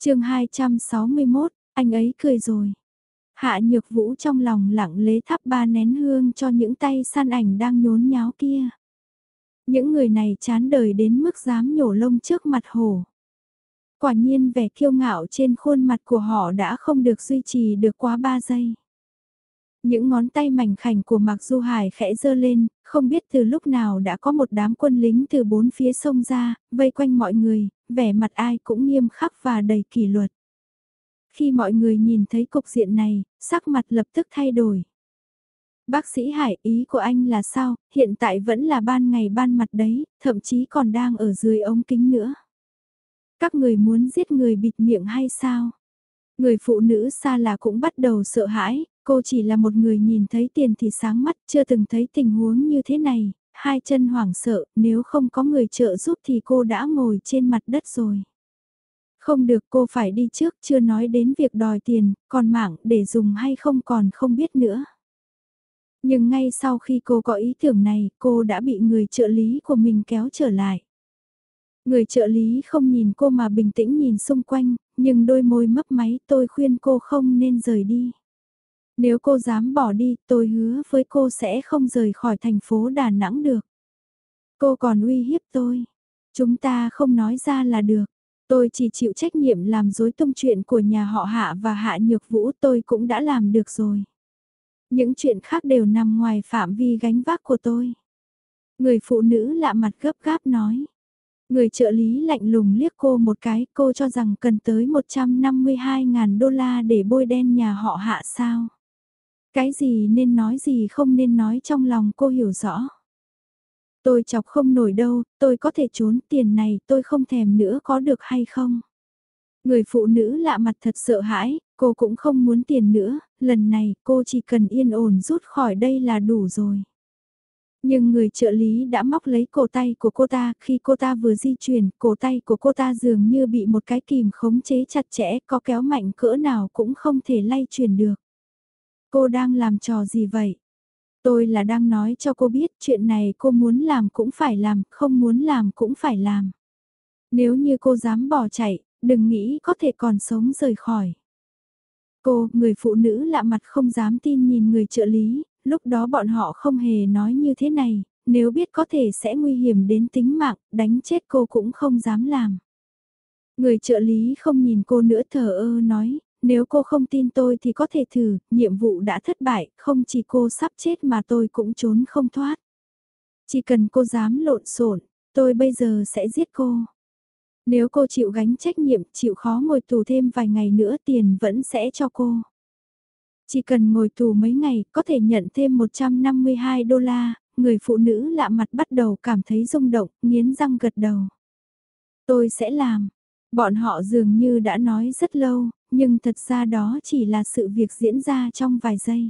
chương 261, anh ấy cười rồi. Hạ nhược vũ trong lòng lặng lế thắp ba nén hương cho những tay săn ảnh đang nhốn nháo kia. Những người này chán đời đến mức dám nhổ lông trước mặt hổ. Quả nhiên vẻ kiêu ngạo trên khuôn mặt của họ đã không được duy trì được quá 3 giây. Những ngón tay mảnh khảnh của Mạc Du Hải khẽ dơ lên, không biết từ lúc nào đã có một đám quân lính từ bốn phía sông ra, vây quanh mọi người, vẻ mặt ai cũng nghiêm khắc và đầy kỷ luật. Khi mọi người nhìn thấy cục diện này, sắc mặt lập tức thay đổi. Bác sĩ Hải ý của anh là sao, hiện tại vẫn là ban ngày ban mặt đấy, thậm chí còn đang ở dưới ống kính nữa. Các người muốn giết người bịt miệng hay sao? Người phụ nữ xa là cũng bắt đầu sợ hãi, cô chỉ là một người nhìn thấy tiền thì sáng mắt, chưa từng thấy tình huống như thế này, hai chân hoảng sợ, nếu không có người trợ giúp thì cô đã ngồi trên mặt đất rồi. Không được cô phải đi trước, chưa nói đến việc đòi tiền, còn mạng để dùng hay không còn không biết nữa. Nhưng ngay sau khi cô có ý tưởng này, cô đã bị người trợ lý của mình kéo trở lại. Người trợ lý không nhìn cô mà bình tĩnh nhìn xung quanh, nhưng đôi môi mấp máy tôi khuyên cô không nên rời đi. Nếu cô dám bỏ đi, tôi hứa với cô sẽ không rời khỏi thành phố Đà Nẵng được. Cô còn uy hiếp tôi. Chúng ta không nói ra là được. Tôi chỉ chịu trách nhiệm làm dối tung chuyện của nhà họ Hạ và Hạ Nhược Vũ tôi cũng đã làm được rồi. Những chuyện khác đều nằm ngoài phạm vi gánh vác của tôi. Người phụ nữ lạ mặt gấp gáp nói. Người trợ lý lạnh lùng liếc cô một cái, cô cho rằng cần tới 152.000 đô la để bôi đen nhà họ hạ sao. Cái gì nên nói gì không nên nói trong lòng cô hiểu rõ. Tôi chọc không nổi đâu, tôi có thể trốn tiền này tôi không thèm nữa có được hay không? Người phụ nữ lạ mặt thật sợ hãi, cô cũng không muốn tiền nữa, lần này cô chỉ cần yên ổn rút khỏi đây là đủ rồi. Nhưng người trợ lý đã móc lấy cổ tay của cô ta, khi cô ta vừa di chuyển, cổ tay của cô ta dường như bị một cái kìm khống chế chặt chẽ, có kéo mạnh cỡ nào cũng không thể lay chuyển được. Cô đang làm trò gì vậy? Tôi là đang nói cho cô biết chuyện này cô muốn làm cũng phải làm, không muốn làm cũng phải làm. Nếu như cô dám bỏ chạy, đừng nghĩ có thể còn sống rời khỏi. Cô, người phụ nữ lạ mặt không dám tin nhìn người trợ lý, lúc đó bọn họ không hề nói như thế này, nếu biết có thể sẽ nguy hiểm đến tính mạng, đánh chết cô cũng không dám làm. Người trợ lý không nhìn cô nữa thờ ơ nói, nếu cô không tin tôi thì có thể thử, nhiệm vụ đã thất bại, không chỉ cô sắp chết mà tôi cũng trốn không thoát. Chỉ cần cô dám lộn xộn, tôi bây giờ sẽ giết cô. Nếu cô chịu gánh trách nhiệm, chịu khó ngồi tù thêm vài ngày nữa tiền vẫn sẽ cho cô. Chỉ cần ngồi tù mấy ngày, có thể nhận thêm 152 đô la, người phụ nữ lạ mặt bắt đầu cảm thấy rung động, nghiến răng gật đầu. Tôi sẽ làm. Bọn họ dường như đã nói rất lâu, nhưng thật ra đó chỉ là sự việc diễn ra trong vài giây.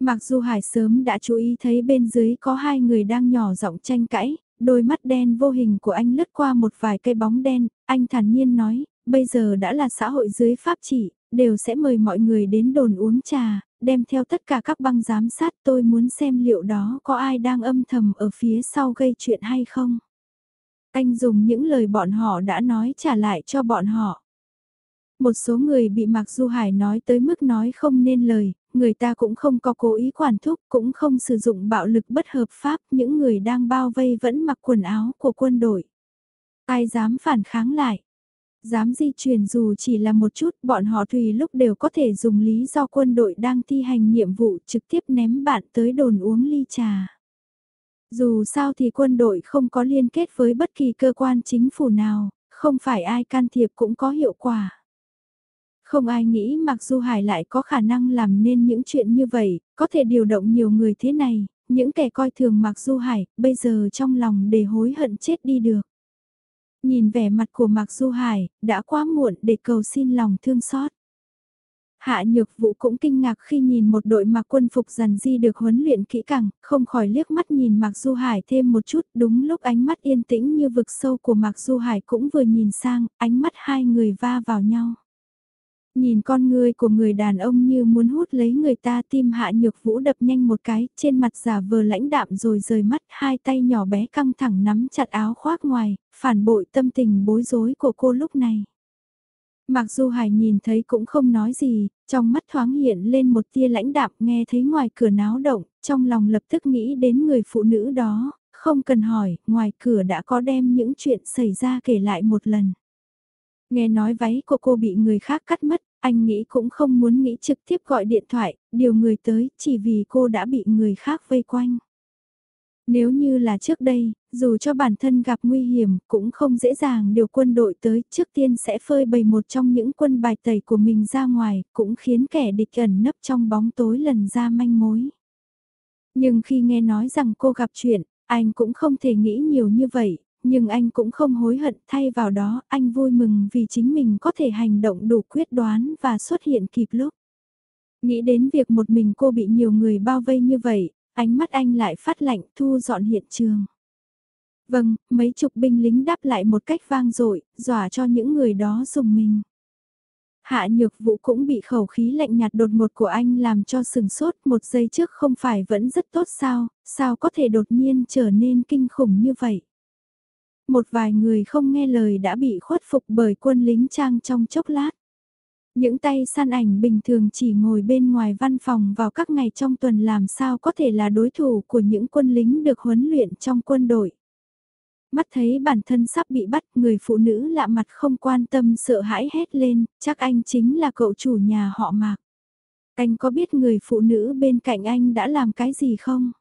Mặc dù Hải sớm đã chú ý thấy bên dưới có hai người đang nhỏ giọng tranh cãi, đôi mắt đen vô hình của anh lướt qua một vài cây bóng đen, anh thản nhiên nói, bây giờ đã là xã hội dưới pháp chỉ, đều sẽ mời mọi người đến đồn uống trà, đem theo tất cả các băng giám sát tôi muốn xem liệu đó có ai đang âm thầm ở phía sau gây chuyện hay không. Anh dùng những lời bọn họ đã nói trả lại cho bọn họ. Một số người bị Mạc Du Hải nói tới mức nói không nên lời, người ta cũng không có cố ý quản thúc, cũng không sử dụng bạo lực bất hợp pháp, những người đang bao vây vẫn mặc quần áo của quân đội. Ai dám phản kháng lại? Dám di chuyển dù chỉ là một chút, bọn họ tùy lúc đều có thể dùng lý do quân đội đang thi hành nhiệm vụ trực tiếp ném bạn tới đồn uống ly trà. Dù sao thì quân đội không có liên kết với bất kỳ cơ quan chính phủ nào, không phải ai can thiệp cũng có hiệu quả. Không ai nghĩ mặc dù Hải lại có khả năng làm nên những chuyện như vậy, có thể điều động nhiều người thế này, những kẻ coi thường Mạc Du Hải, bây giờ trong lòng để hối hận chết đi được. Nhìn vẻ mặt của Mạc Du Hải, đã quá muộn để cầu xin lòng thương xót. Hạ nhược vụ cũng kinh ngạc khi nhìn một đội mặc quân phục dàn di được huấn luyện kỹ càng, không khỏi liếc mắt nhìn Mạc Du Hải thêm một chút đúng lúc ánh mắt yên tĩnh như vực sâu của Mạc Du Hải cũng vừa nhìn sang, ánh mắt hai người va vào nhau. Nhìn con người của người đàn ông như muốn hút lấy người ta tim hạ nhược vũ đập nhanh một cái, trên mặt giả vờ lãnh đạm rồi rời mắt hai tay nhỏ bé căng thẳng nắm chặt áo khoác ngoài, phản bội tâm tình bối rối của cô lúc này. Mặc dù Hải nhìn thấy cũng không nói gì, trong mắt thoáng hiện lên một tia lãnh đạm nghe thấy ngoài cửa náo động, trong lòng lập tức nghĩ đến người phụ nữ đó, không cần hỏi, ngoài cửa đã có đem những chuyện xảy ra kể lại một lần. Nghe nói váy của cô bị người khác cắt mất, anh nghĩ cũng không muốn nghĩ trực tiếp gọi điện thoại, điều người tới chỉ vì cô đã bị người khác vây quanh. Nếu như là trước đây, dù cho bản thân gặp nguy hiểm cũng không dễ dàng điều quân đội tới, trước tiên sẽ phơi bày một trong những quân bài tẩy của mình ra ngoài, cũng khiến kẻ địch ẩn nấp trong bóng tối lần ra manh mối. Nhưng khi nghe nói rằng cô gặp chuyện, anh cũng không thể nghĩ nhiều như vậy, nhưng anh cũng không hối hận thay vào đó anh vui mừng vì chính mình có thể hành động đủ quyết đoán và xuất hiện kịp lúc. Nghĩ đến việc một mình cô bị nhiều người bao vây như vậy, ánh mắt anh lại phát lạnh thu dọn hiện trường. Vâng, mấy chục binh lính đáp lại một cách vang dội, dọa cho những người đó dùng mình. Hạ nhược vũ cũng bị khẩu khí lạnh nhạt đột ngột của anh làm cho sừng sốt một giây trước không phải vẫn rất tốt sao, sao có thể đột nhiên trở nên kinh khủng như vậy. Một vài người không nghe lời đã bị khuất phục bởi quân lính trang trong chốc lát. Những tay săn ảnh bình thường chỉ ngồi bên ngoài văn phòng vào các ngày trong tuần làm sao có thể là đối thủ của những quân lính được huấn luyện trong quân đội. Mắt thấy bản thân sắp bị bắt, người phụ nữ lạ mặt không quan tâm sợ hãi hét lên, chắc anh chính là cậu chủ nhà họ Mạc. Anh có biết người phụ nữ bên cạnh anh đã làm cái gì không?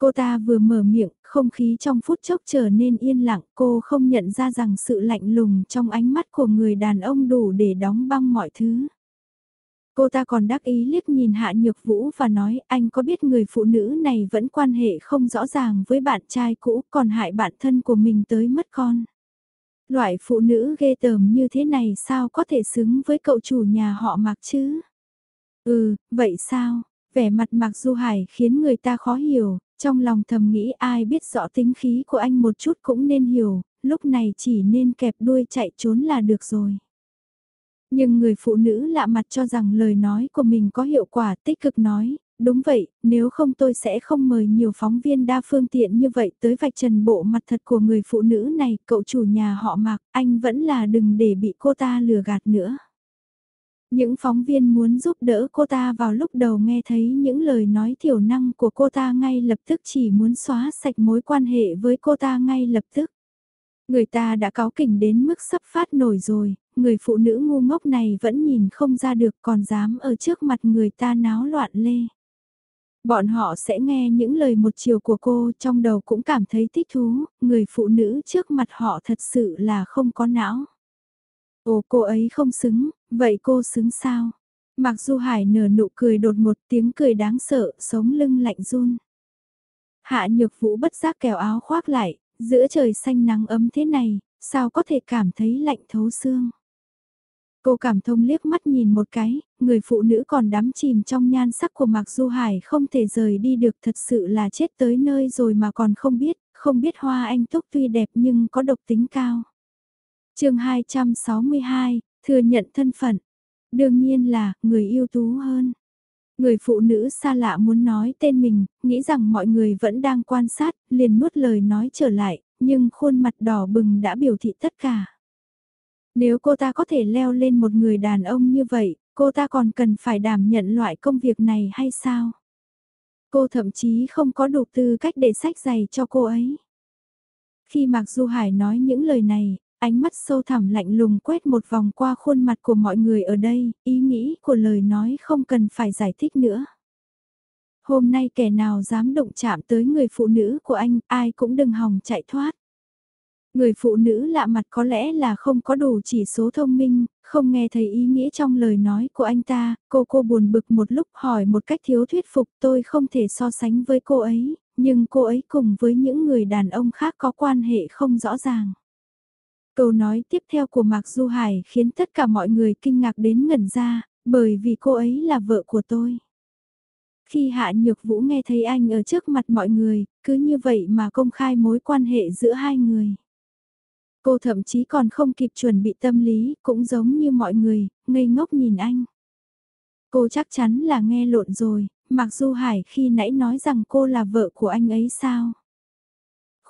Cô ta vừa mở miệng, không khí trong phút chốc trở nên yên lặng, cô không nhận ra rằng sự lạnh lùng trong ánh mắt của người đàn ông đủ để đóng băng mọi thứ. Cô ta còn đắc ý liếc nhìn Hạ Nhược Vũ và nói anh có biết người phụ nữ này vẫn quan hệ không rõ ràng với bạn trai cũ còn hại bạn thân của mình tới mất con. Loại phụ nữ ghê tởm như thế này sao có thể xứng với cậu chủ nhà họ mặc chứ? Ừ, vậy sao? Vẻ mặt Mạc Du Hải khiến người ta khó hiểu, trong lòng thầm nghĩ ai biết rõ tính khí của anh một chút cũng nên hiểu, lúc này chỉ nên kẹp đuôi chạy trốn là được rồi. Nhưng người phụ nữ lạ mặt cho rằng lời nói của mình có hiệu quả tích cực nói, đúng vậy, nếu không tôi sẽ không mời nhiều phóng viên đa phương tiện như vậy tới vạch trần bộ mặt thật của người phụ nữ này, cậu chủ nhà họ Mạc, anh vẫn là đừng để bị cô ta lừa gạt nữa. Những phóng viên muốn giúp đỡ cô ta vào lúc đầu nghe thấy những lời nói thiểu năng của cô ta ngay lập tức chỉ muốn xóa sạch mối quan hệ với cô ta ngay lập tức. Người ta đã cáo kỉnh đến mức sắp phát nổi rồi, người phụ nữ ngu ngốc này vẫn nhìn không ra được còn dám ở trước mặt người ta náo loạn lê. Bọn họ sẽ nghe những lời một chiều của cô trong đầu cũng cảm thấy thích thú, người phụ nữ trước mặt họ thật sự là không có não. Ồ cô ấy không xứng, vậy cô xứng sao? Mặc dù Hải nở nụ cười đột một tiếng cười đáng sợ, sống lưng lạnh run. Hạ nhược vũ bất giác kéo áo khoác lại, giữa trời xanh nắng ấm thế này, sao có thể cảm thấy lạnh thấu xương. Cô cảm thông liếc mắt nhìn một cái, người phụ nữ còn đắm chìm trong nhan sắc của Mạc Du Hải không thể rời đi được thật sự là chết tới nơi rồi mà còn không biết, không biết hoa anh túc tuy đẹp nhưng có độc tính cao chương 262, thừa nhận thân phận. Đương nhiên là, người yêu tú hơn. Người phụ nữ xa lạ muốn nói tên mình, nghĩ rằng mọi người vẫn đang quan sát, liền nuốt lời nói trở lại, nhưng khuôn mặt đỏ bừng đã biểu thị tất cả. Nếu cô ta có thể leo lên một người đàn ông như vậy, cô ta còn cần phải đảm nhận loại công việc này hay sao? Cô thậm chí không có đủ tư cách để sách giày cho cô ấy. Khi Mạc Du Hải nói những lời này, Ánh mắt sâu thẳm lạnh lùng quét một vòng qua khuôn mặt của mọi người ở đây, ý nghĩ của lời nói không cần phải giải thích nữa. Hôm nay kẻ nào dám động chạm tới người phụ nữ của anh, ai cũng đừng hòng chạy thoát. Người phụ nữ lạ mặt có lẽ là không có đủ chỉ số thông minh, không nghe thấy ý nghĩa trong lời nói của anh ta, cô cô buồn bực một lúc hỏi một cách thiếu thuyết phục tôi không thể so sánh với cô ấy, nhưng cô ấy cùng với những người đàn ông khác có quan hệ không rõ ràng. Câu nói tiếp theo của Mạc Du Hải khiến tất cả mọi người kinh ngạc đến ngẩn ra, bởi vì cô ấy là vợ của tôi. Khi Hạ Nhược Vũ nghe thấy anh ở trước mặt mọi người, cứ như vậy mà công khai mối quan hệ giữa hai người. Cô thậm chí còn không kịp chuẩn bị tâm lý, cũng giống như mọi người, ngây ngốc nhìn anh. Cô chắc chắn là nghe lộn rồi, Mạc Du Hải khi nãy nói rằng cô là vợ của anh ấy sao?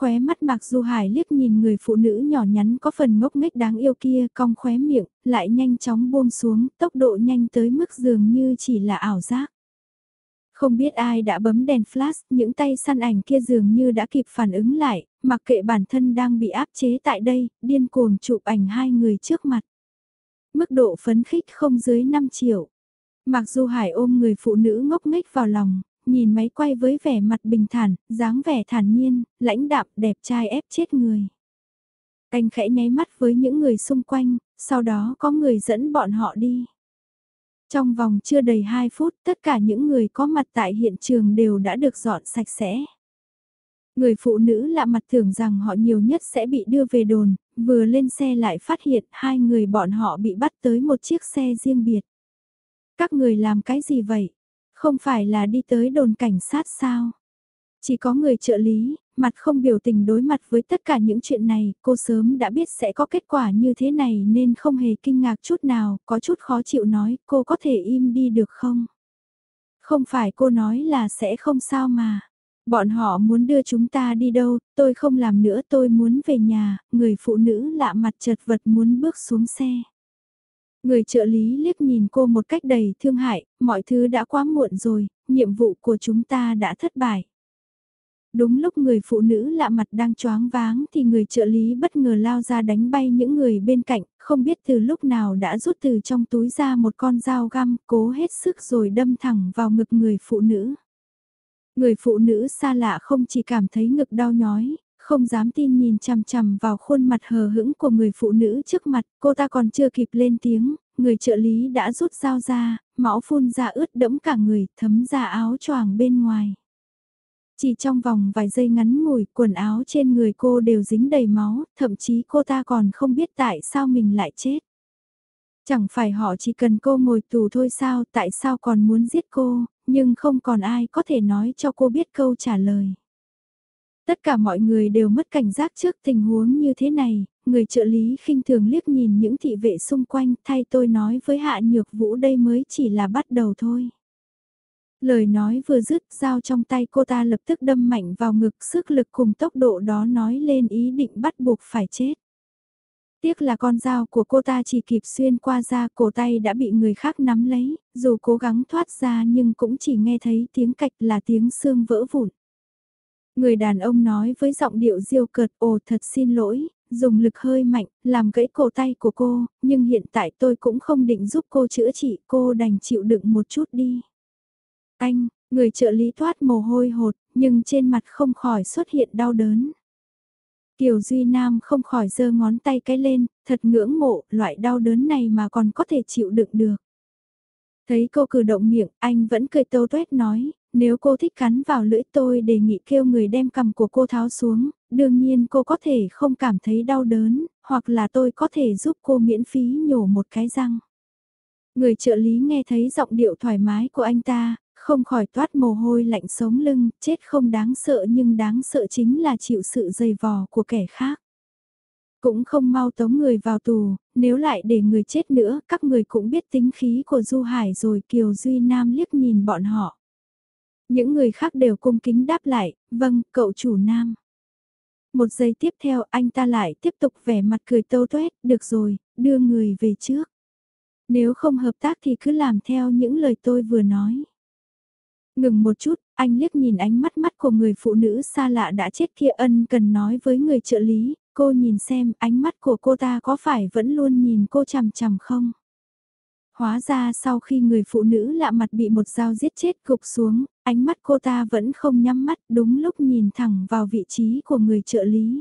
Khóe mắt Mạc Du Hải liếc nhìn người phụ nữ nhỏ nhắn có phần ngốc nghếch đáng yêu kia cong khóe miệng, lại nhanh chóng buông xuống, tốc độ nhanh tới mức dường như chỉ là ảo giác. Không biết ai đã bấm đèn flash, những tay săn ảnh kia dường như đã kịp phản ứng lại, mặc kệ bản thân đang bị áp chế tại đây, điên cuồng chụp ảnh hai người trước mặt. Mức độ phấn khích không dưới 5 triệu. Mặc dù Hải ôm người phụ nữ ngốc nghếch vào lòng, nhìn máy quay với vẻ mặt bình thản, dáng vẻ thản nhiên, lãnh đạm đẹp trai ép chết người. Anh khẽ nháy mắt với những người xung quanh, sau đó có người dẫn bọn họ đi. Trong vòng chưa đầy 2 phút tất cả những người có mặt tại hiện trường đều đã được dọn sạch sẽ. Người phụ nữ lạ mặt tưởng rằng họ nhiều nhất sẽ bị đưa về đồn, vừa lên xe lại phát hiện hai người bọn họ bị bắt tới một chiếc xe riêng biệt. Các người làm cái gì vậy? Không phải là đi tới đồn cảnh sát sao? Chỉ có người trợ lý, mặt không biểu tình đối mặt với tất cả những chuyện này, cô sớm đã biết sẽ có kết quả như thế này nên không hề kinh ngạc chút nào, có chút khó chịu nói, cô có thể im đi được không? Không phải cô nói là sẽ không sao mà. Bọn họ muốn đưa chúng ta đi đâu, tôi không làm nữa tôi muốn về nhà, người phụ nữ lạ mặt chật vật muốn bước xuống xe. Người trợ lý liếc nhìn cô một cách đầy thương hại, mọi thứ đã quá muộn rồi, nhiệm vụ của chúng ta đã thất bại. Đúng lúc người phụ nữ lạ mặt đang choáng váng thì người trợ lý bất ngờ lao ra đánh bay những người bên cạnh, không biết từ lúc nào đã rút từ trong túi ra một con dao găm, cố hết sức rồi đâm thẳng vào ngực người phụ nữ. Người phụ nữ xa lạ không chỉ cảm thấy ngực đau nhói, không dám tin nhìn chằm chằm vào khuôn mặt hờ hững của người phụ nữ trước mặt, cô ta còn chưa kịp lên tiếng, người trợ lý đã rút dao ra, máu phun ra ướt đẫm cả người, thấm ra áo choàng bên ngoài. Chỉ trong vòng vài giây ngắn ngủi, quần áo trên người cô đều dính đầy máu, thậm chí cô ta còn không biết tại sao mình lại chết. Chẳng phải họ chỉ cần cô ngồi tù thôi sao, tại sao còn muốn giết cô, nhưng không còn ai có thể nói cho cô biết câu trả lời. Tất cả mọi người đều mất cảnh giác trước tình huống như thế này, người trợ lý khinh thường liếc nhìn những thị vệ xung quanh thay tôi nói với Hạ Nhược Vũ đây mới chỉ là bắt đầu thôi. Lời nói vừa dứt dao trong tay cô ta lập tức đâm mạnh vào ngực sức lực cùng tốc độ đó nói lên ý định bắt buộc phải chết. Tiếc là con dao của cô ta chỉ kịp xuyên qua da cổ tay đã bị người khác nắm lấy, dù cố gắng thoát ra nhưng cũng chỉ nghe thấy tiếng cạch là tiếng xương vỡ vụn. Người đàn ông nói với giọng điệu diêu cợt ồ thật xin lỗi, dùng lực hơi mạnh, làm gãy cổ tay của cô, nhưng hiện tại tôi cũng không định giúp cô chữa trị, cô đành chịu đựng một chút đi. Anh, người trợ lý thoát mồ hôi hột, nhưng trên mặt không khỏi xuất hiện đau đớn. Kiều Duy Nam không khỏi giơ ngón tay cái lên, thật ngưỡng mộ, loại đau đớn này mà còn có thể chịu đựng được. Thấy cô cử động miệng, anh vẫn cười tâu tuét nói, nếu cô thích cắn vào lưỡi tôi đề nghị kêu người đem cầm của cô tháo xuống, đương nhiên cô có thể không cảm thấy đau đớn, hoặc là tôi có thể giúp cô miễn phí nhổ một cái răng. Người trợ lý nghe thấy giọng điệu thoải mái của anh ta, không khỏi toát mồ hôi lạnh sống lưng, chết không đáng sợ nhưng đáng sợ chính là chịu sự dày vò của kẻ khác. Cũng không mau tống người vào tù, nếu lại để người chết nữa, các người cũng biết tính khí của Du Hải rồi Kiều Duy Nam liếc nhìn bọn họ. Những người khác đều cung kính đáp lại, vâng, cậu chủ Nam. Một giây tiếp theo anh ta lại tiếp tục vẻ mặt cười tâu tuét, được rồi, đưa người về trước. Nếu không hợp tác thì cứ làm theo những lời tôi vừa nói. Ngừng một chút, anh liếc nhìn ánh mắt mắt của người phụ nữ xa lạ đã chết kia ân cần nói với người trợ lý, cô nhìn xem ánh mắt của cô ta có phải vẫn luôn nhìn cô chằm chằm không? Hóa ra sau khi người phụ nữ lạ mặt bị một dao giết chết cục xuống, ánh mắt cô ta vẫn không nhắm mắt đúng lúc nhìn thẳng vào vị trí của người trợ lý.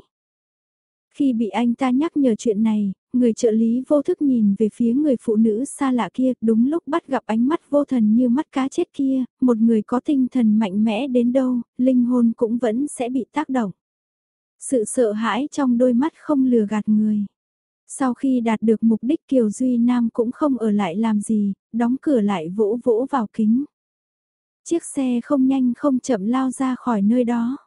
Khi bị anh ta nhắc nhở chuyện này, người trợ lý vô thức nhìn về phía người phụ nữ xa lạ kia, đúng lúc bắt gặp ánh mắt vô thần như mắt cá chết kia, một người có tinh thần mạnh mẽ đến đâu, linh hồn cũng vẫn sẽ bị tác động. Sự sợ hãi trong đôi mắt không lừa gạt người. Sau khi đạt được mục đích Kiều Duy Nam cũng không ở lại làm gì, đóng cửa lại vỗ vỗ vào kính. Chiếc xe không nhanh không chậm lao ra khỏi nơi đó.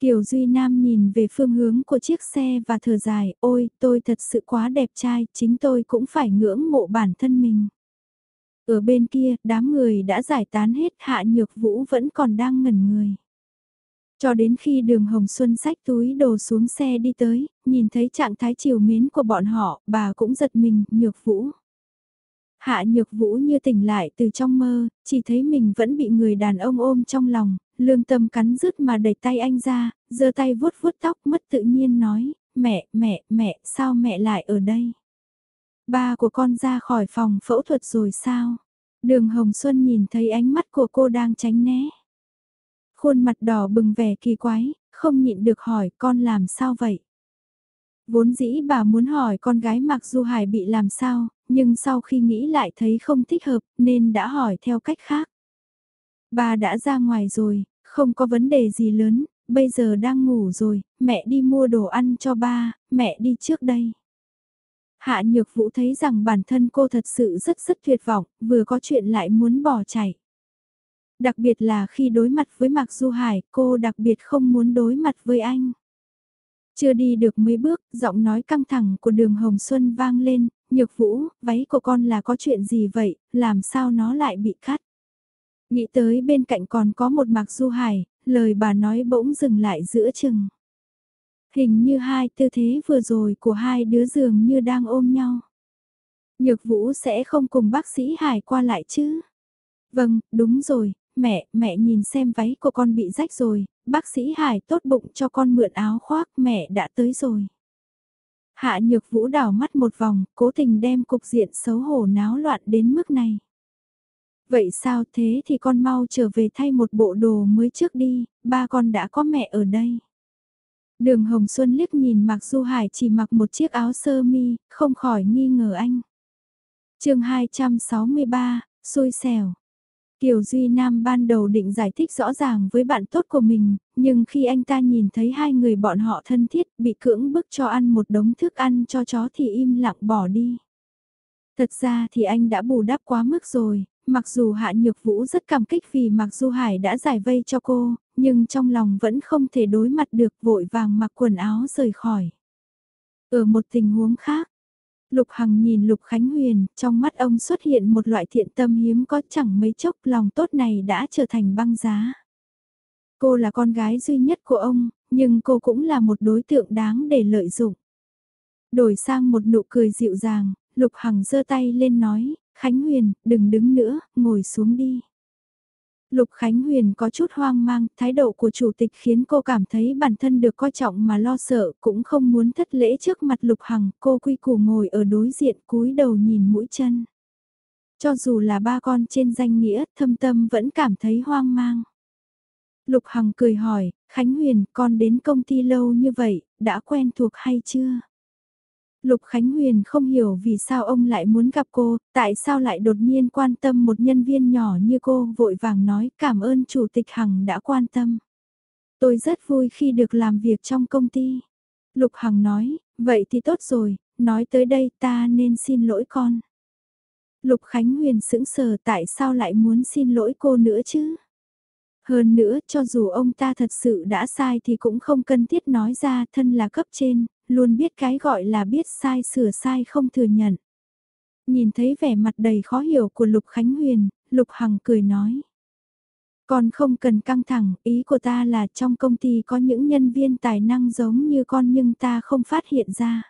Kiều Duy Nam nhìn về phương hướng của chiếc xe và thở dài, ôi, tôi thật sự quá đẹp trai, chính tôi cũng phải ngưỡng mộ bản thân mình. Ở bên kia, đám người đã giải tán hết, Hạ Nhược Vũ vẫn còn đang ngẩn người. Cho đến khi đường Hồng Xuân xách túi đồ xuống xe đi tới, nhìn thấy trạng thái chiều mến của bọn họ, bà cũng giật mình, nhược vũ. Hạ nhược vũ như tỉnh lại từ trong mơ, chỉ thấy mình vẫn bị người đàn ông ôm trong lòng, lương tâm cắn rứt mà đẩy tay anh ra, giơ tay vuốt vuốt tóc mất tự nhiên nói, mẹ, mẹ, mẹ, sao mẹ lại ở đây? Ba của con ra khỏi phòng phẫu thuật rồi sao? Đường Hồng Xuân nhìn thấy ánh mắt của cô đang tránh né. Khuôn mặt đỏ bừng vẻ kỳ quái, không nhịn được hỏi con làm sao vậy? Vốn dĩ bà muốn hỏi con gái Mạc Du Hải bị làm sao, nhưng sau khi nghĩ lại thấy không thích hợp nên đã hỏi theo cách khác. Bà đã ra ngoài rồi, không có vấn đề gì lớn, bây giờ đang ngủ rồi, mẹ đi mua đồ ăn cho ba, mẹ đi trước đây. Hạ Nhược Vũ thấy rằng bản thân cô thật sự rất rất tuyệt vọng, vừa có chuyện lại muốn bỏ chạy. Đặc biệt là khi đối mặt với Mạc Du Hải, cô đặc biệt không muốn đối mặt với anh. Chưa đi được mấy bước, giọng nói căng thẳng của đường Hồng Xuân vang lên, Nhược Vũ, váy của con là có chuyện gì vậy, làm sao nó lại bị cắt. Nghĩ tới bên cạnh còn có một Mạc Du Hải, lời bà nói bỗng dừng lại giữa chừng. Hình như hai tư thế vừa rồi của hai đứa dường như đang ôm nhau. Nhược Vũ sẽ không cùng bác sĩ Hải qua lại chứ? Vâng, đúng rồi, mẹ, mẹ nhìn xem váy của con bị rách rồi, bác sĩ Hải tốt bụng cho con mượn áo khoác, mẹ đã tới rồi. Hạ Nhược Vũ đảo mắt một vòng, cố tình đem cục diện xấu hổ náo loạn đến mức này. Vậy sao thế thì con mau trở về thay một bộ đồ mới trước đi, ba con đã có mẹ ở đây. Đường Hồng Xuân liếc nhìn Mạc Du Hải chỉ mặc một chiếc áo sơ mi, không khỏi nghi ngờ anh. chương 263, xui xẻo. Kiều Duy Nam ban đầu định giải thích rõ ràng với bạn tốt của mình, nhưng khi anh ta nhìn thấy hai người bọn họ thân thiết bị cưỡng bức cho ăn một đống thức ăn cho chó thì im lặng bỏ đi. Thật ra thì anh đã bù đắp quá mức rồi, mặc dù Hạ Nhược Vũ rất cảm kích vì Mặc Du Hải đã giải vây cho cô, nhưng trong lòng vẫn không thể đối mặt được vội vàng mặc quần áo rời khỏi. Ở một tình huống khác, Lục Hằng nhìn Lục Khánh Huyền, trong mắt ông xuất hiện một loại thiện tâm hiếm có chẳng mấy chốc lòng tốt này đã trở thành băng giá. Cô là con gái duy nhất của ông, nhưng cô cũng là một đối tượng đáng để lợi dụng. Đổi sang một nụ cười dịu dàng, Lục Hằng giơ tay lên nói, Khánh Huyền, đừng đứng nữa, ngồi xuống đi. Lục Khánh Huyền có chút hoang mang, thái độ của chủ tịch khiến cô cảm thấy bản thân được coi trọng mà lo sợ, cũng không muốn thất lễ trước mặt Lục Hằng, cô quy củ ngồi ở đối diện cúi đầu nhìn mũi chân. Cho dù là ba con trên danh nghĩa, thâm tâm vẫn cảm thấy hoang mang. Lục Hằng cười hỏi, Khánh Huyền, con đến công ty lâu như vậy, đã quen thuộc hay chưa? Lục Khánh Huyền không hiểu vì sao ông lại muốn gặp cô, tại sao lại đột nhiên quan tâm một nhân viên nhỏ như cô, vội vàng nói cảm ơn Chủ tịch Hằng đã quan tâm. Tôi rất vui khi được làm việc trong công ty. Lục Hằng nói, vậy thì tốt rồi, nói tới đây ta nên xin lỗi con. Lục Khánh Huyền sững sờ tại sao lại muốn xin lỗi cô nữa chứ? Hơn nữa, cho dù ông ta thật sự đã sai thì cũng không cần thiết nói ra thân là cấp trên, luôn biết cái gọi là biết sai sửa sai không thừa nhận. Nhìn thấy vẻ mặt đầy khó hiểu của Lục Khánh Huyền, Lục Hằng cười nói. Con không cần căng thẳng, ý của ta là trong công ty có những nhân viên tài năng giống như con nhưng ta không phát hiện ra.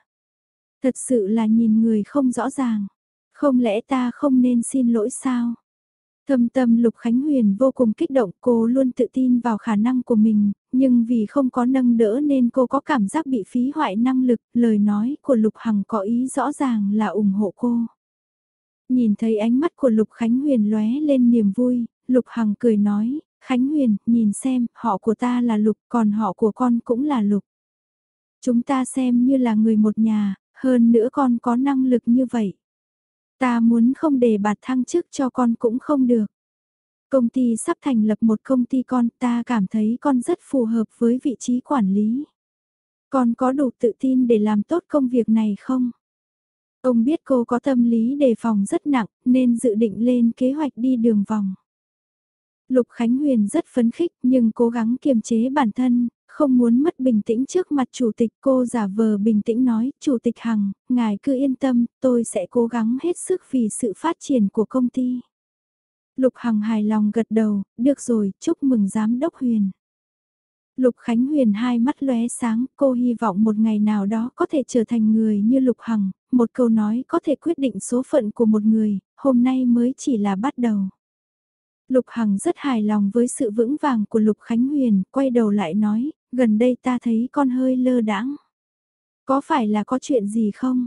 Thật sự là nhìn người không rõ ràng. Không lẽ ta không nên xin lỗi sao? Thâm tâm Lục Khánh Huyền vô cùng kích động, cô luôn tự tin vào khả năng của mình, nhưng vì không có nâng đỡ nên cô có cảm giác bị phí hoại năng lực, lời nói của Lục Hằng có ý rõ ràng là ủng hộ cô. Nhìn thấy ánh mắt của Lục Khánh Huyền lóe lên niềm vui, Lục Hằng cười nói, Khánh Huyền, nhìn xem, họ của ta là Lục, còn họ của con cũng là Lục. Chúng ta xem như là người một nhà, hơn nữa con có năng lực như vậy. Ta muốn không để bạt thăng chức cho con cũng không được. Công ty sắp thành lập một công ty con, ta cảm thấy con rất phù hợp với vị trí quản lý. Con có đủ tự tin để làm tốt công việc này không? Ông biết cô có tâm lý đề phòng rất nặng, nên dự định lên kế hoạch đi đường vòng. Lục Khánh Huyền rất phấn khích nhưng cố gắng kiềm chế bản thân, không muốn mất bình tĩnh trước mặt chủ tịch cô giả vờ bình tĩnh nói, chủ tịch Hằng, ngài cứ yên tâm, tôi sẽ cố gắng hết sức vì sự phát triển của công ty. Lục Hằng hài lòng gật đầu, được rồi, chúc mừng giám đốc Huyền. Lục Khánh Huyền hai mắt lóe sáng, cô hy vọng một ngày nào đó có thể trở thành người như Lục Hằng, một câu nói có thể quyết định số phận của một người, hôm nay mới chỉ là bắt đầu. Lục Hằng rất hài lòng với sự vững vàng của Lục Khánh Huyền, quay đầu lại nói, gần đây ta thấy con hơi lơ đãng. Có phải là có chuyện gì không?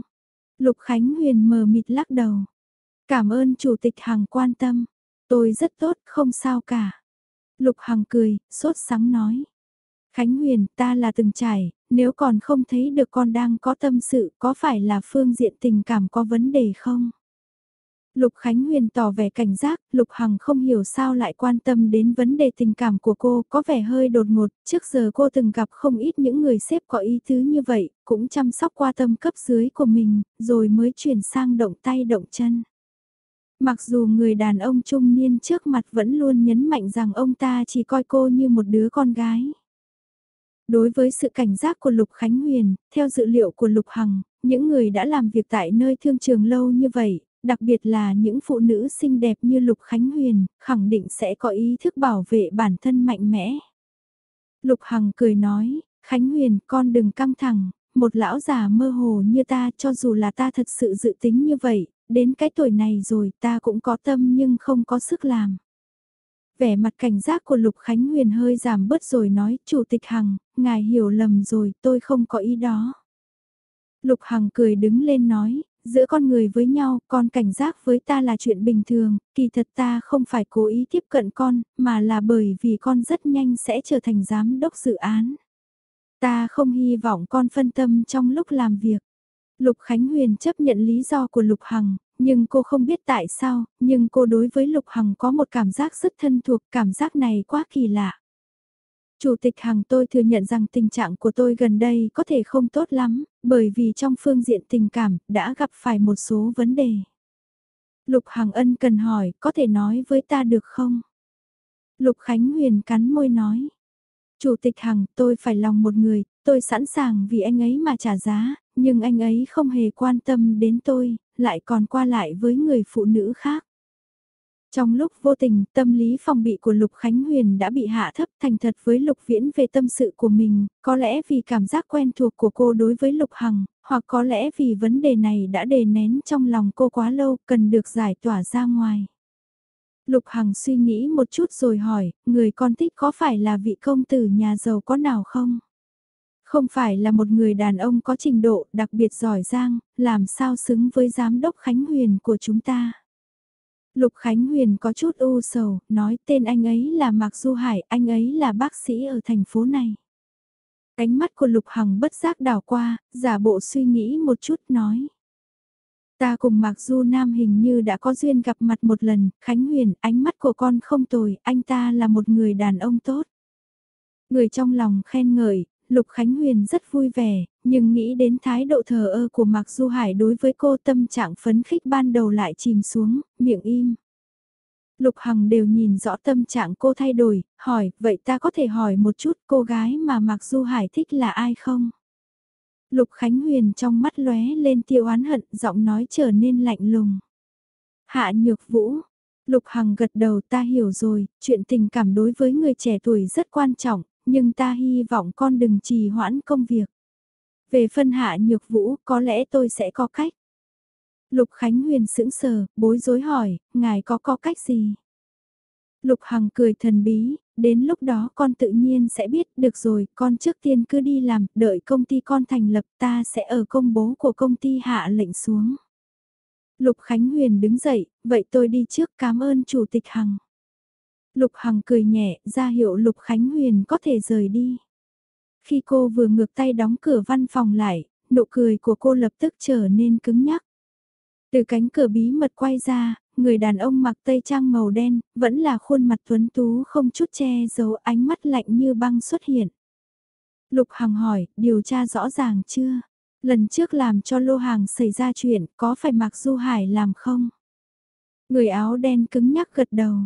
Lục Khánh Huyền mờ mịt lắc đầu. Cảm ơn Chủ tịch Hằng quan tâm. Tôi rất tốt, không sao cả. Lục Hằng cười, sốt sắng nói. Khánh Huyền, ta là từng trải, nếu còn không thấy được con đang có tâm sự, có phải là phương diện tình cảm có vấn đề không? Lục Khánh Huyền tỏ vẻ cảnh giác, Lục Hằng không hiểu sao lại quan tâm đến vấn đề tình cảm của cô, có vẻ hơi đột ngột, trước giờ cô từng gặp không ít những người xếp có ý tứ như vậy, cũng chăm sóc qua tâm cấp dưới của mình, rồi mới chuyển sang động tay động chân. Mặc dù người đàn ông trung niên trước mặt vẫn luôn nhấn mạnh rằng ông ta chỉ coi cô như một đứa con gái. Đối với sự cảnh giác của Lục Khánh Huyền, theo dữ liệu của Lục Hằng, những người đã làm việc tại nơi thương trường lâu như vậy, đặc biệt là những phụ nữ xinh đẹp như Lục Khánh Huyền, khẳng định sẽ có ý thức bảo vệ bản thân mạnh mẽ. Lục Hằng cười nói, Khánh Huyền con đừng căng thẳng, một lão già mơ hồ như ta cho dù là ta thật sự dự tính như vậy, đến cái tuổi này rồi ta cũng có tâm nhưng không có sức làm. Vẻ mặt cảnh giác của Lục Khánh Huyền hơi giảm bớt rồi nói, Chủ tịch Hằng, ngài hiểu lầm rồi, tôi không có ý đó. Lục Hằng cười đứng lên nói, giữa con người với nhau, con cảnh giác với ta là chuyện bình thường, kỳ thật ta không phải cố ý tiếp cận con, mà là bởi vì con rất nhanh sẽ trở thành giám đốc dự án. Ta không hy vọng con phân tâm trong lúc làm việc. Lục Khánh Huyền chấp nhận lý do của Lục Hằng, nhưng cô không biết tại sao, nhưng cô đối với Lục Hằng có một cảm giác rất thân thuộc, cảm giác này quá kỳ lạ. Chủ tịch Hằng tôi thừa nhận rằng tình trạng của tôi gần đây có thể không tốt lắm, bởi vì trong phương diện tình cảm đã gặp phải một số vấn đề. Lục Hằng ân cần hỏi, có thể nói với ta được không? Lục Khánh Huyền cắn môi nói. Chủ tịch Hằng, tôi phải lòng một người, tôi sẵn sàng vì anh ấy mà trả giá, nhưng anh ấy không hề quan tâm đến tôi, lại còn qua lại với người phụ nữ khác. Trong lúc vô tình, tâm lý phòng bị của Lục Khánh Huyền đã bị hạ thấp thành thật với Lục Viễn về tâm sự của mình, có lẽ vì cảm giác quen thuộc của cô đối với Lục Hằng, hoặc có lẽ vì vấn đề này đã đè nén trong lòng cô quá lâu, cần được giải tỏa ra ngoài. Lục Hằng suy nghĩ một chút rồi hỏi, người con thích có phải là vị công tử nhà giàu có nào không? Không phải là một người đàn ông có trình độ đặc biệt giỏi giang, làm sao xứng với giám đốc Khánh Huyền của chúng ta. Lục Khánh Huyền có chút u sầu, nói tên anh ấy là Mạc Du Hải, anh ấy là bác sĩ ở thành phố này. Ánh mắt của Lục Hằng bất giác đảo qua, giả bộ suy nghĩ một chút nói. Ta cùng Mạc Du Nam hình như đã có duyên gặp mặt một lần, Khánh Huyền, ánh mắt của con không tồi, anh ta là một người đàn ông tốt. Người trong lòng khen ngợi, Lục Khánh Huyền rất vui vẻ, nhưng nghĩ đến thái độ thờ ơ của Mạc Du Hải đối với cô tâm trạng phấn khích ban đầu lại chìm xuống, miệng im. Lục Hằng đều nhìn rõ tâm trạng cô thay đổi, hỏi, vậy ta có thể hỏi một chút cô gái mà Mạc Du Hải thích là ai không? Lục Khánh Huyền trong mắt lóe lên tiêu oán hận, giọng nói trở nên lạnh lùng. Hạ Nhược Vũ, Lục Hằng gật đầu ta hiểu rồi, chuyện tình cảm đối với người trẻ tuổi rất quan trọng, nhưng ta hy vọng con đừng trì hoãn công việc. Về phân hạ nhược vũ, có lẽ tôi sẽ có cách. Lục Khánh Huyền sững sờ, bối rối hỏi, ngài có có cách gì? Lục Hằng cười thần bí, đến lúc đó con tự nhiên sẽ biết, được rồi, con trước tiên cứ đi làm, đợi công ty con thành lập ta sẽ ở công bố của công ty hạ lệnh xuống. Lục Khánh Huyền đứng dậy, vậy tôi đi trước cảm ơn Chủ tịch Hằng. Lục Hằng cười nhẹ, ra hiệu Lục Khánh Huyền có thể rời đi. Khi cô vừa ngược tay đóng cửa văn phòng lại, nụ cười của cô lập tức trở nên cứng nhắc. Từ cánh cửa bí mật quay ra, người đàn ông mặc tây trang màu đen, vẫn là khuôn mặt tuấn tú không chút che giấu ánh mắt lạnh như băng xuất hiện. Lục Hằng hỏi, điều tra rõ ràng chưa? Lần trước làm cho lô hàng xảy ra chuyện, có phải Mạc Du Hải làm không? Người áo đen cứng nhắc gật đầu.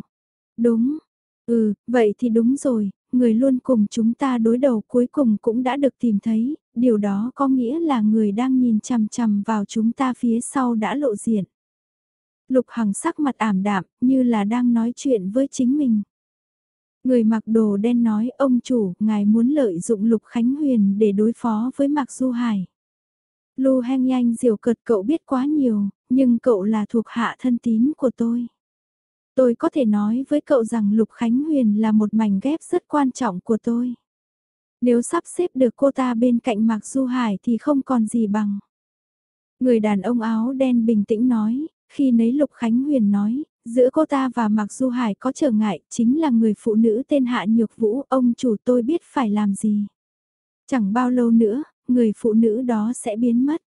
Đúng, ừ, vậy thì đúng rồi, người luôn cùng chúng ta đối đầu cuối cùng cũng đã được tìm thấy, điều đó có nghĩa là người đang nhìn chằm chằm vào chúng ta phía sau đã lộ diện. Lục Hằng sắc mặt ảm đạm, như là đang nói chuyện với chính mình. Người mặc đồ đen nói ông chủ, ngài muốn lợi dụng Lục Khánh Huyền để đối phó với Mạc Du Hải. Lu Heng Nhanh diều cợt cậu biết quá nhiều, nhưng cậu là thuộc hạ thân tín của tôi. Tôi có thể nói với cậu rằng Lục Khánh Huyền là một mảnh ghép rất quan trọng của tôi. Nếu sắp xếp được cô ta bên cạnh Mạc Du Hải thì không còn gì bằng. Người đàn ông áo đen bình tĩnh nói, khi nấy Lục Khánh Huyền nói, giữa cô ta và Mạc Du Hải có trở ngại, chính là người phụ nữ tên Hạ Nhược Vũ, ông chủ tôi biết phải làm gì. Chẳng bao lâu nữa, người phụ nữ đó sẽ biến mất.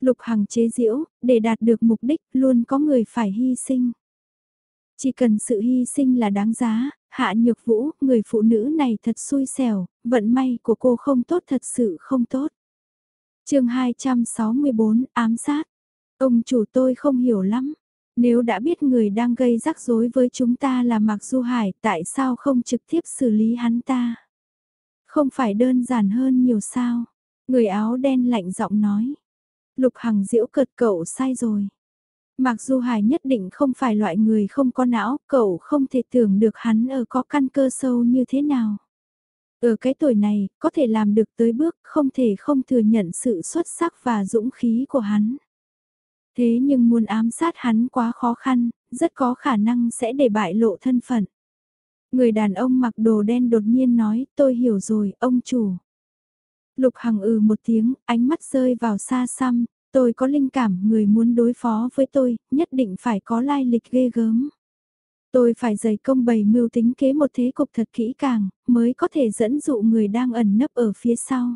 Lục Hằng chế diễu, để đạt được mục đích luôn có người phải hy sinh. Chỉ cần sự hy sinh là đáng giá, Hạ Nhược Vũ, người phụ nữ này thật xui xẻo, vận may của cô không tốt thật sự không tốt. chương 264, ám sát. Ông chủ tôi không hiểu lắm. Nếu đã biết người đang gây rắc rối với chúng ta là Mạc Du Hải, tại sao không trực tiếp xử lý hắn ta? Không phải đơn giản hơn nhiều sao? Người áo đen lạnh giọng nói. Lục Hằng diễu cợt cậu sai rồi. Mặc dù Hải nhất định không phải loại người không có não, cậu không thể tưởng được hắn ở có căn cơ sâu như thế nào. Ở cái tuổi này, có thể làm được tới bước không thể không thừa nhận sự xuất sắc và dũng khí của hắn. Thế nhưng muốn ám sát hắn quá khó khăn, rất có khả năng sẽ để bại lộ thân phận. Người đàn ông mặc đồ đen đột nhiên nói, tôi hiểu rồi, ông chủ. Lục Hằng ừ một tiếng, ánh mắt rơi vào xa xăm, tôi có linh cảm người muốn đối phó với tôi, nhất định phải có lai lịch ghê gớm. Tôi phải dày công bày mưu tính kế một thế cục thật kỹ càng, mới có thể dẫn dụ người đang ẩn nấp ở phía sau.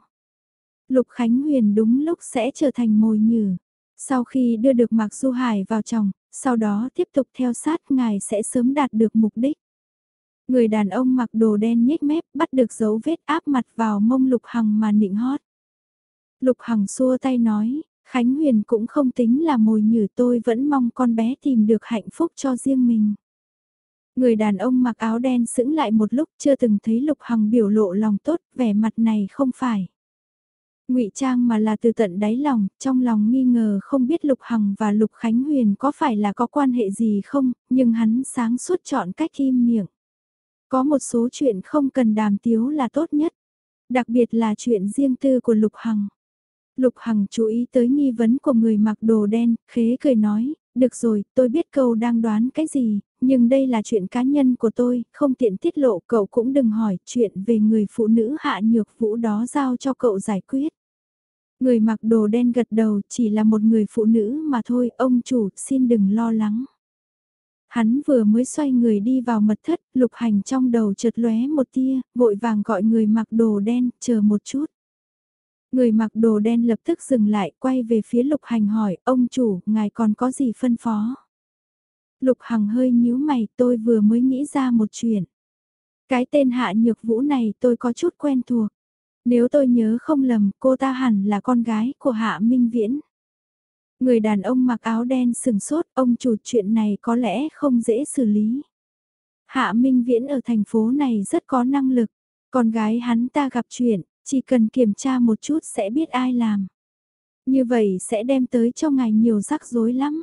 Lục Khánh Huyền đúng lúc sẽ trở thành mồi nhử. Sau khi đưa được Mạc Du Hải vào chồng, sau đó tiếp tục theo sát ngài sẽ sớm đạt được mục đích. Người đàn ông mặc đồ đen nhếch mép bắt được dấu vết áp mặt vào mông Lục Hằng mà nịnh hót. Lục Hằng xua tay nói, Khánh Huyền cũng không tính là mồi nhử tôi vẫn mong con bé tìm được hạnh phúc cho riêng mình. Người đàn ông mặc áo đen sững lại một lúc chưa từng thấy Lục Hằng biểu lộ lòng tốt, vẻ mặt này không phải. ngụy trang mà là từ tận đáy lòng, trong lòng nghi ngờ không biết Lục Hằng và Lục Khánh Huyền có phải là có quan hệ gì không, nhưng hắn sáng suốt chọn cách im miệng. Có một số chuyện không cần đàm tiếu là tốt nhất, đặc biệt là chuyện riêng tư của Lục Hằng. Lục Hằng chú ý tới nghi vấn của người mặc đồ đen, khế cười nói, được rồi, tôi biết cậu đang đoán cái gì, nhưng đây là chuyện cá nhân của tôi, không tiện tiết lộ cậu cũng đừng hỏi chuyện về người phụ nữ hạ nhược vũ đó giao cho cậu giải quyết. Người mặc đồ đen gật đầu chỉ là một người phụ nữ mà thôi, ông chủ xin đừng lo lắng. Hắn vừa mới xoay người đi vào mật thất, lục hành trong đầu chợt lóe một tia, vội vàng gọi người mặc đồ đen, chờ một chút. Người mặc đồ đen lập tức dừng lại, quay về phía lục hành hỏi, ông chủ, ngài còn có gì phân phó? Lục hằng hơi nhíu mày, tôi vừa mới nghĩ ra một chuyện. Cái tên hạ nhược vũ này tôi có chút quen thuộc. Nếu tôi nhớ không lầm, cô ta hẳn là con gái của hạ minh viễn. Người đàn ông mặc áo đen sừng sốt, ông chủ chuyện này có lẽ không dễ xử lý. Hạ Minh Viễn ở thành phố này rất có năng lực, con gái hắn ta gặp chuyện, chỉ cần kiểm tra một chút sẽ biết ai làm. Như vậy sẽ đem tới cho ngài nhiều rắc rối lắm.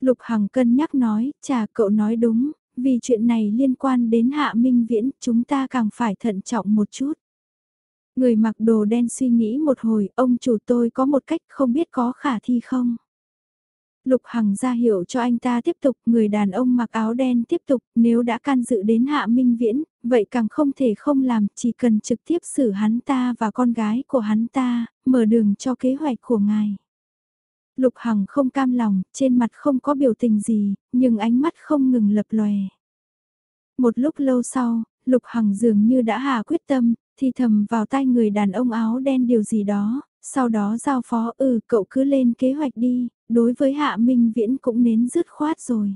Lục Hằng cân nhắc nói, chà cậu nói đúng, vì chuyện này liên quan đến Hạ Minh Viễn, chúng ta càng phải thận trọng một chút. Người mặc đồ đen suy nghĩ một hồi, ông chủ tôi có một cách không biết có khả thi không? Lục Hằng ra hiệu cho anh ta tiếp tục, người đàn ông mặc áo đen tiếp tục, nếu đã can dự đến Hạ Minh Viễn, vậy càng không thể không làm, chỉ cần trực tiếp xử hắn ta và con gái của hắn ta, mở đường cho kế hoạch của ngài. Lục Hằng không cam lòng, trên mặt không có biểu tình gì, nhưng ánh mắt không ngừng lập lòe. Một lúc lâu sau, Lục Hằng dường như đã hạ quyết tâm, thì thầm vào tay người đàn ông áo đen điều gì đó, sau đó giao phó ừ cậu cứ lên kế hoạch đi, đối với Hạ Minh Viễn cũng nến dứt khoát rồi.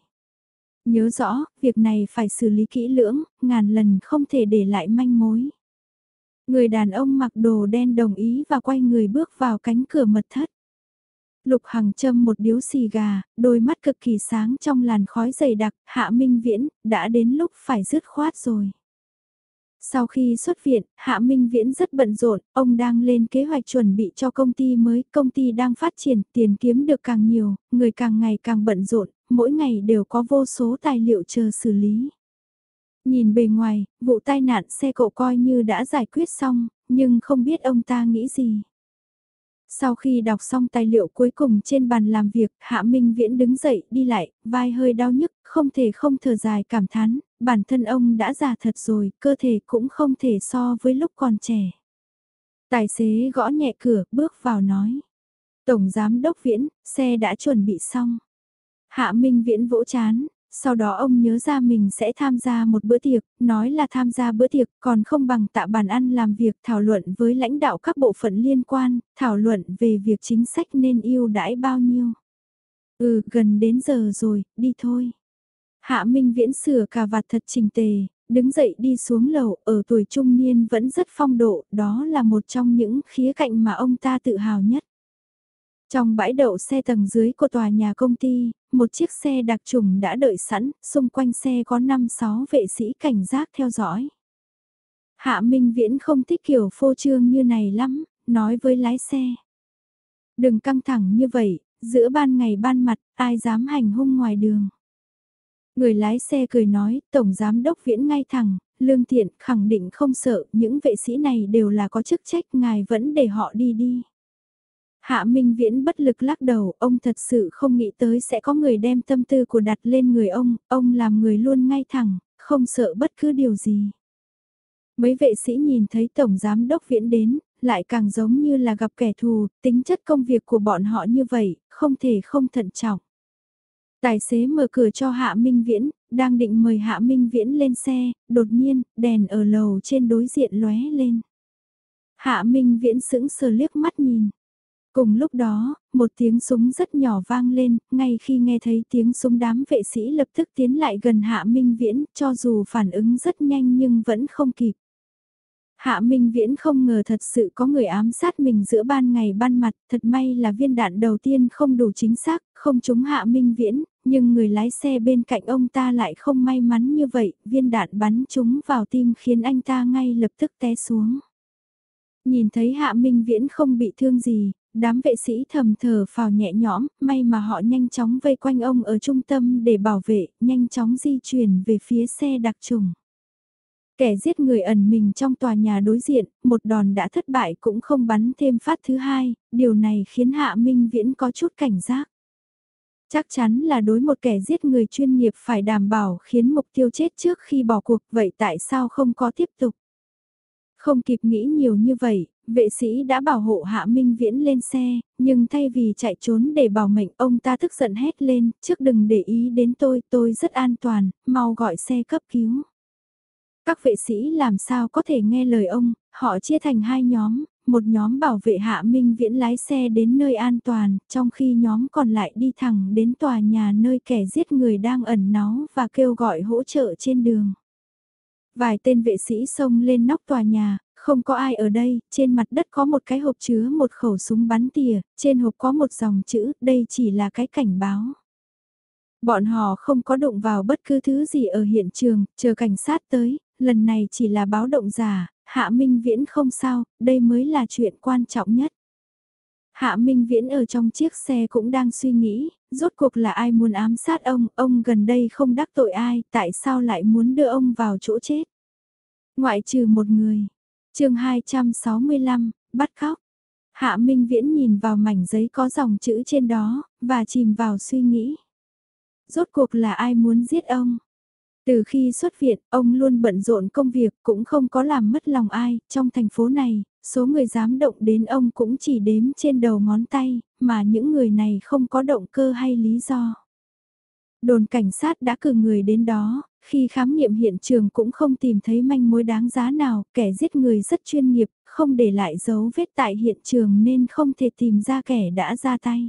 Nhớ rõ, việc này phải xử lý kỹ lưỡng, ngàn lần không thể để lại manh mối. Người đàn ông mặc đồ đen đồng ý và quay người bước vào cánh cửa mật thất. Lục Hằng châm một điếu xì gà, đôi mắt cực kỳ sáng trong làn khói dày đặc, Hạ Minh Viễn, đã đến lúc phải dứt khoát rồi. Sau khi xuất viện, Hạ Minh Viễn rất bận rộn, ông đang lên kế hoạch chuẩn bị cho công ty mới, công ty đang phát triển, tiền kiếm được càng nhiều, người càng ngày càng bận rộn, mỗi ngày đều có vô số tài liệu chờ xử lý. Nhìn bề ngoài, vụ tai nạn xe cộ coi như đã giải quyết xong, nhưng không biết ông ta nghĩ gì. Sau khi đọc xong tài liệu cuối cùng trên bàn làm việc, Hạ Minh Viễn đứng dậy đi lại, vai hơi đau nhức, không thể không thở dài cảm thán, bản thân ông đã già thật rồi, cơ thể cũng không thể so với lúc còn trẻ. Tài xế gõ nhẹ cửa, bước vào nói. Tổng Giám Đốc Viễn, xe đã chuẩn bị xong. Hạ Minh Viễn vỗ chán, sau đó ông nhớ ra mình sẽ tham gia một bữa tiệc, nói là tham gia bữa tiệc còn không bằng tạ bàn ăn làm việc thảo luận với lãnh đạo các bộ phận liên quan, thảo luận về việc chính sách nên yêu đãi bao nhiêu. Ừ, gần đến giờ rồi, đi thôi. Hạ Minh Viễn sửa cà vạt thật trình tề, đứng dậy đi xuống lầu, ở tuổi trung niên vẫn rất phong độ, đó là một trong những khía cạnh mà ông ta tự hào nhất. Trong bãi đậu xe tầng dưới của tòa nhà công ty, một chiếc xe đặc trùng đã đợi sẵn, xung quanh xe có 5-6 vệ sĩ cảnh giác theo dõi. Hạ Minh Viễn không thích kiểu phô trương như này lắm, nói với lái xe. Đừng căng thẳng như vậy, giữa ban ngày ban mặt, ai dám hành hung ngoài đường. Người lái xe cười nói, Tổng Giám Đốc Viễn ngay thẳng, lương thiện, khẳng định không sợ, những vệ sĩ này đều là có chức trách, ngài vẫn để họ đi đi. Hạ Minh Viễn bất lực lắc đầu, ông thật sự không nghĩ tới sẽ có người đem tâm tư của đặt lên người ông, ông làm người luôn ngay thẳng, không sợ bất cứ điều gì. Mấy vệ sĩ nhìn thấy Tổng Giám Đốc Viễn đến, lại càng giống như là gặp kẻ thù, tính chất công việc của bọn họ như vậy, không thể không thận trọng. Tài xế mở cửa cho Hạ Minh Viễn, đang định mời Hạ Minh Viễn lên xe, đột nhiên, đèn ở lầu trên đối diện lóe lên. Hạ Minh Viễn sững sờ liếc mắt nhìn. Cùng lúc đó, một tiếng súng rất nhỏ vang lên, ngay khi nghe thấy tiếng súng đám vệ sĩ lập tức tiến lại gần Hạ Minh Viễn, cho dù phản ứng rất nhanh nhưng vẫn không kịp. Hạ Minh Viễn không ngờ thật sự có người ám sát mình giữa ban ngày ban mặt, thật may là viên đạn đầu tiên không đủ chính xác, không trúng Hạ Minh Viễn, nhưng người lái xe bên cạnh ông ta lại không may mắn như vậy, viên đạn bắn trúng vào tim khiến anh ta ngay lập tức té xuống. Nhìn thấy Hạ Minh Viễn không bị thương gì, đám vệ sĩ thầm thở phào nhẹ nhõm, may mà họ nhanh chóng vây quanh ông ở trung tâm để bảo vệ, nhanh chóng di chuyển về phía xe đặc trùng. Kẻ giết người ẩn mình trong tòa nhà đối diện, một đòn đã thất bại cũng không bắn thêm phát thứ hai, điều này khiến Hạ Minh Viễn có chút cảnh giác. Chắc chắn là đối một kẻ giết người chuyên nghiệp phải đảm bảo khiến mục tiêu chết trước khi bỏ cuộc, vậy tại sao không có tiếp tục? Không kịp nghĩ nhiều như vậy, vệ sĩ đã bảo hộ Hạ Minh Viễn lên xe, nhưng thay vì chạy trốn để bảo mệnh ông ta tức giận hét lên, trước đừng để ý đến tôi, tôi rất an toàn, mau gọi xe cấp cứu. Các vệ sĩ làm sao có thể nghe lời ông, họ chia thành hai nhóm, một nhóm bảo vệ Hạ Minh Viễn lái xe đến nơi an toàn, trong khi nhóm còn lại đi thẳng đến tòa nhà nơi kẻ giết người đang ẩn náu và kêu gọi hỗ trợ trên đường. Vài tên vệ sĩ xông lên nóc tòa nhà, không có ai ở đây, trên mặt đất có một cái hộp chứa một khẩu súng bắn tỉa, trên hộp có một dòng chữ, đây chỉ là cái cảnh báo. Bọn họ không có động vào bất cứ thứ gì ở hiện trường, chờ cảnh sát tới, lần này chỉ là báo động giả, Hạ Minh Viễn không sao, đây mới là chuyện quan trọng nhất. Hạ Minh Viễn ở trong chiếc xe cũng đang suy nghĩ, rốt cuộc là ai muốn ám sát ông, ông gần đây không đắc tội ai, tại sao lại muốn đưa ông vào chỗ chết. Ngoại trừ một người. chương 265, bắt khóc. Hạ Minh Viễn nhìn vào mảnh giấy có dòng chữ trên đó, và chìm vào suy nghĩ. Rốt cuộc là ai muốn giết ông? Từ khi xuất viện, ông luôn bận rộn công việc, cũng không có làm mất lòng ai, trong thành phố này, số người dám động đến ông cũng chỉ đếm trên đầu ngón tay, mà những người này không có động cơ hay lý do. Đồn cảnh sát đã cử người đến đó, khi khám nghiệm hiện trường cũng không tìm thấy manh mối đáng giá nào, kẻ giết người rất chuyên nghiệp, không để lại dấu vết tại hiện trường nên không thể tìm ra kẻ đã ra tay.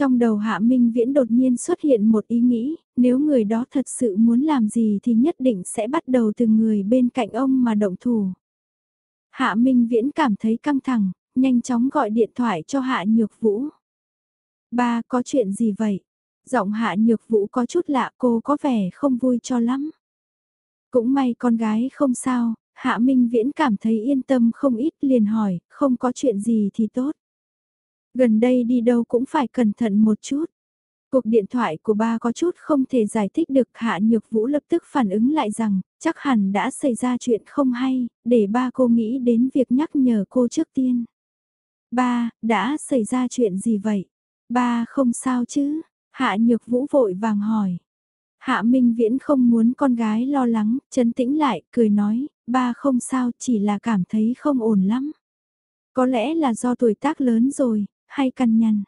Trong đầu Hạ Minh Viễn đột nhiên xuất hiện một ý nghĩ, nếu người đó thật sự muốn làm gì thì nhất định sẽ bắt đầu từ người bên cạnh ông mà động thủ. Hạ Minh Viễn cảm thấy căng thẳng, nhanh chóng gọi điện thoại cho Hạ Nhược Vũ. Ba, có chuyện gì vậy? Giọng Hạ Nhược Vũ có chút lạ cô có vẻ không vui cho lắm. Cũng may con gái không sao, Hạ Minh Viễn cảm thấy yên tâm không ít liền hỏi, không có chuyện gì thì tốt. Gần đây đi đâu cũng phải cẩn thận một chút. Cuộc điện thoại của ba có chút không thể giải thích được Hạ Nhược Vũ lập tức phản ứng lại rằng, chắc hẳn đã xảy ra chuyện không hay, để ba cô nghĩ đến việc nhắc nhở cô trước tiên. Ba, đã xảy ra chuyện gì vậy? Ba không sao chứ? Hạ Nhược Vũ vội vàng hỏi. Hạ Minh Viễn không muốn con gái lo lắng, chấn tĩnh lại, cười nói, ba không sao, chỉ là cảm thấy không ổn lắm. Có lẽ là do tuổi tác lớn rồi, hay căn nhằn.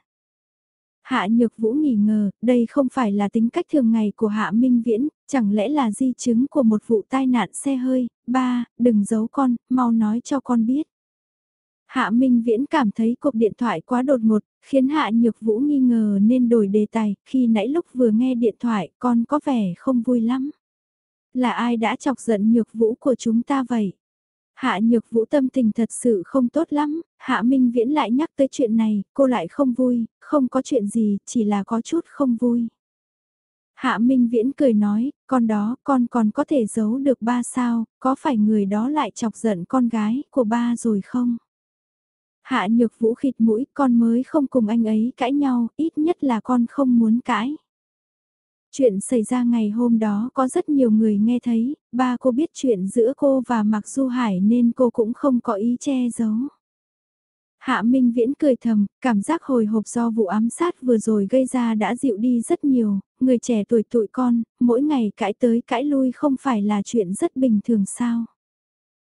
Hạ Nhược Vũ nghỉ ngờ, đây không phải là tính cách thường ngày của Hạ Minh Viễn, chẳng lẽ là di chứng của một vụ tai nạn xe hơi, ba, đừng giấu con, mau nói cho con biết. Hạ Minh Viễn cảm thấy cuộc điện thoại quá đột ngột, khiến Hạ Nhược Vũ nghi ngờ nên đổi đề tài, khi nãy lúc vừa nghe điện thoại con có vẻ không vui lắm. Là ai đã chọc giận Nhược Vũ của chúng ta vậy? Hạ Nhược Vũ tâm tình thật sự không tốt lắm, Hạ Minh Viễn lại nhắc tới chuyện này, cô lại không vui, không có chuyện gì, chỉ là có chút không vui. Hạ Minh Viễn cười nói, con đó, con còn có thể giấu được ba sao, có phải người đó lại chọc giận con gái của ba rồi không? Hạ nhược vũ khịt mũi, con mới không cùng anh ấy cãi nhau, ít nhất là con không muốn cãi. Chuyện xảy ra ngày hôm đó có rất nhiều người nghe thấy, ba cô biết chuyện giữa cô và Mạc Du Hải nên cô cũng không có ý che giấu. Hạ Minh Viễn cười thầm, cảm giác hồi hộp do vụ ám sát vừa rồi gây ra đã dịu đi rất nhiều, người trẻ tuổi tụi con, mỗi ngày cãi tới cãi lui không phải là chuyện rất bình thường sao.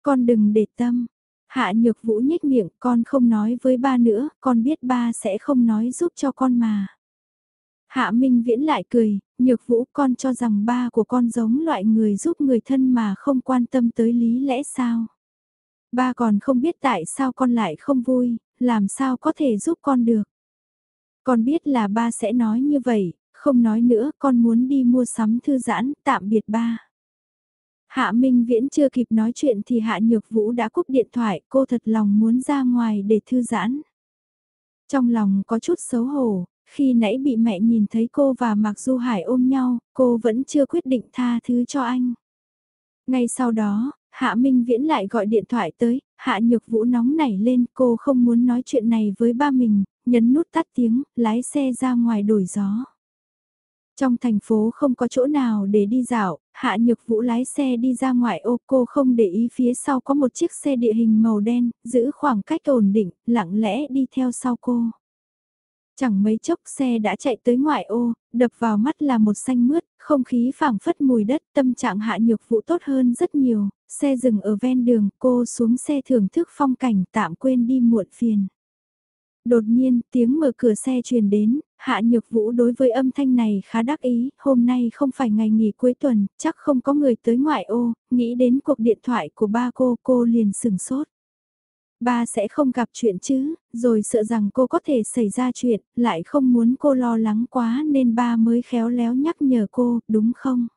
Con đừng để tâm, Hạ nhược vũ nhếch miệng, con không nói với ba nữa, con biết ba sẽ không nói giúp cho con mà. Hạ Minh Viễn lại cười, nhược vũ con cho rằng ba của con giống loại người giúp người thân mà không quan tâm tới lý lẽ sao. Ba còn không biết tại sao con lại không vui, làm sao có thể giúp con được. Con biết là ba sẽ nói như vậy, không nói nữa, con muốn đi mua sắm thư giãn, tạm biệt ba. Hạ Minh Viễn chưa kịp nói chuyện thì Hạ Nhược Vũ đã cúp điện thoại, cô thật lòng muốn ra ngoài để thư giãn. Trong lòng có chút xấu hổ, khi nãy bị mẹ nhìn thấy cô và Mạc Du Hải ôm nhau, cô vẫn chưa quyết định tha thứ cho anh. Ngay sau đó, Hạ Minh Viễn lại gọi điện thoại tới, Hạ Nhược Vũ nóng nảy lên, cô không muốn nói chuyện này với ba mình, nhấn nút tắt tiếng, lái xe ra ngoài đổi gió. Trong thành phố không có chỗ nào để đi dạo, Hạ Nhược Vũ lái xe đi ra ngoài ô cô không để ý phía sau có một chiếc xe địa hình màu đen, giữ khoảng cách ổn định, lặng lẽ đi theo sau cô. Chẳng mấy chốc xe đã chạy tới ngoại ô, đập vào mắt là một xanh mướt, không khí phảng phất mùi đất, tâm trạng hạ nhược vũ tốt hơn rất nhiều, xe dừng ở ven đường, cô xuống xe thưởng thức phong cảnh tạm quên đi muộn phiền. Đột nhiên, tiếng mở cửa xe truyền đến, Hạ Nhược Vũ đối với âm thanh này khá đắc ý, hôm nay không phải ngày nghỉ cuối tuần, chắc không có người tới ngoại ô, nghĩ đến cuộc điện thoại của ba cô, cô liền sừng sốt. Ba sẽ không gặp chuyện chứ, rồi sợ rằng cô có thể xảy ra chuyện, lại không muốn cô lo lắng quá nên ba mới khéo léo nhắc nhở cô, đúng không?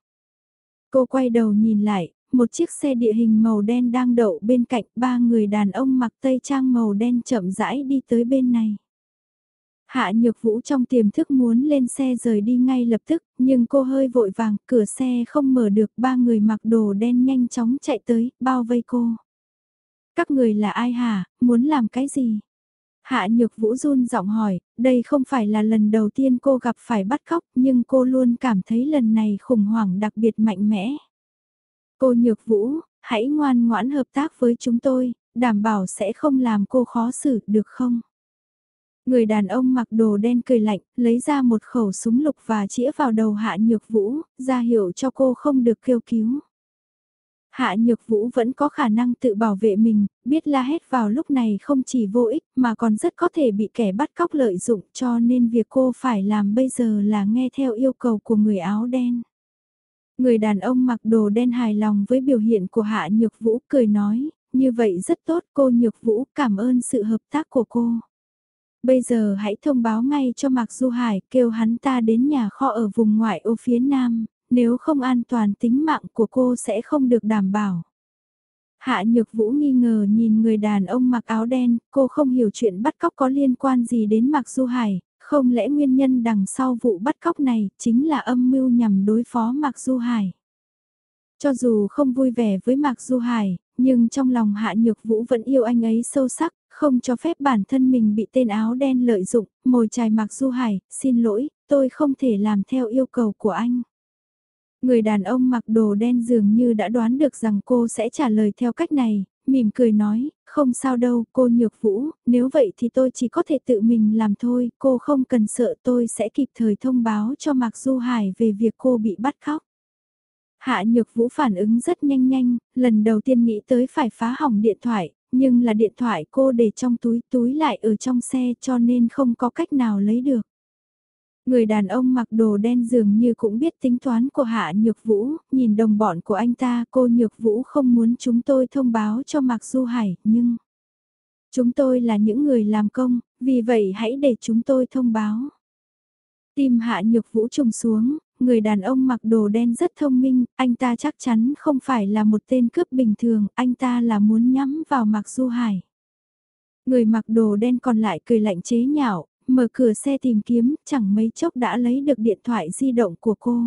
Cô quay đầu nhìn lại, một chiếc xe địa hình màu đen đang đậu bên cạnh ba người đàn ông mặc tây trang màu đen chậm rãi đi tới bên này. Hạ Nhược Vũ trong tiềm thức muốn lên xe rời đi ngay lập tức, nhưng cô hơi vội vàng, cửa xe không mở được, ba người mặc đồ đen nhanh chóng chạy tới, bao vây cô. Các người là ai hả, muốn làm cái gì? Hạ Nhược Vũ run giọng hỏi, đây không phải là lần đầu tiên cô gặp phải bắt cóc, nhưng cô luôn cảm thấy lần này khủng hoảng đặc biệt mạnh mẽ. Cô Nhược Vũ, hãy ngoan ngoãn hợp tác với chúng tôi, đảm bảo sẽ không làm cô khó xử, được không? Người đàn ông mặc đồ đen cười lạnh, lấy ra một khẩu súng lục và chĩa vào đầu Hạ Nhược Vũ, ra hiệu cho cô không được kêu cứu. Hạ Nhược Vũ vẫn có khả năng tự bảo vệ mình, biết la hét vào lúc này không chỉ vô ích mà còn rất có thể bị kẻ bắt cóc lợi dụng cho nên việc cô phải làm bây giờ là nghe theo yêu cầu của người áo đen. Người đàn ông mặc đồ đen hài lòng với biểu hiện của Hạ Nhược Vũ cười nói, như vậy rất tốt cô Nhược Vũ cảm ơn sự hợp tác của cô. Bây giờ hãy thông báo ngay cho Mạc Du Hải kêu hắn ta đến nhà kho ở vùng ngoại ô phía nam, nếu không an toàn tính mạng của cô sẽ không được đảm bảo. Hạ Nhược Vũ nghi ngờ nhìn người đàn ông mặc áo đen, cô không hiểu chuyện bắt cóc có liên quan gì đến Mạc Du Hải, không lẽ nguyên nhân đằng sau vụ bắt cóc này chính là âm mưu nhằm đối phó Mạc Du Hải. Cho dù không vui vẻ với Mạc Du Hải, nhưng trong lòng Hạ Nhược Vũ vẫn yêu anh ấy sâu sắc, không cho phép bản thân mình bị tên áo đen lợi dụng, mồi chài Mạc Du Hải, xin lỗi, tôi không thể làm theo yêu cầu của anh. Người đàn ông mặc đồ đen dường như đã đoán được rằng cô sẽ trả lời theo cách này, mỉm cười nói, không sao đâu cô nhược vũ, nếu vậy thì tôi chỉ có thể tự mình làm thôi, cô không cần sợ tôi sẽ kịp thời thông báo cho Mạc Du Hải về việc cô bị bắt khóc. Hạ nhược vũ phản ứng rất nhanh nhanh, lần đầu tiên nghĩ tới phải phá hỏng điện thoại, nhưng là điện thoại cô để trong túi túi lại ở trong xe cho nên không có cách nào lấy được. Người đàn ông mặc đồ đen dường như cũng biết tính toán của Hạ Nhược Vũ, nhìn đồng bọn của anh ta cô Nhược Vũ không muốn chúng tôi thông báo cho Mạc Du Hải, nhưng... Chúng tôi là những người làm công, vì vậy hãy để chúng tôi thông báo. Tim Hạ Nhược Vũ trùng xuống, người đàn ông mặc đồ đen rất thông minh, anh ta chắc chắn không phải là một tên cướp bình thường, anh ta là muốn nhắm vào Mạc Du Hải. Người mặc đồ đen còn lại cười lạnh chế nhạo, mở cửa xe tìm kiếm, chẳng mấy chốc đã lấy được điện thoại di động của cô.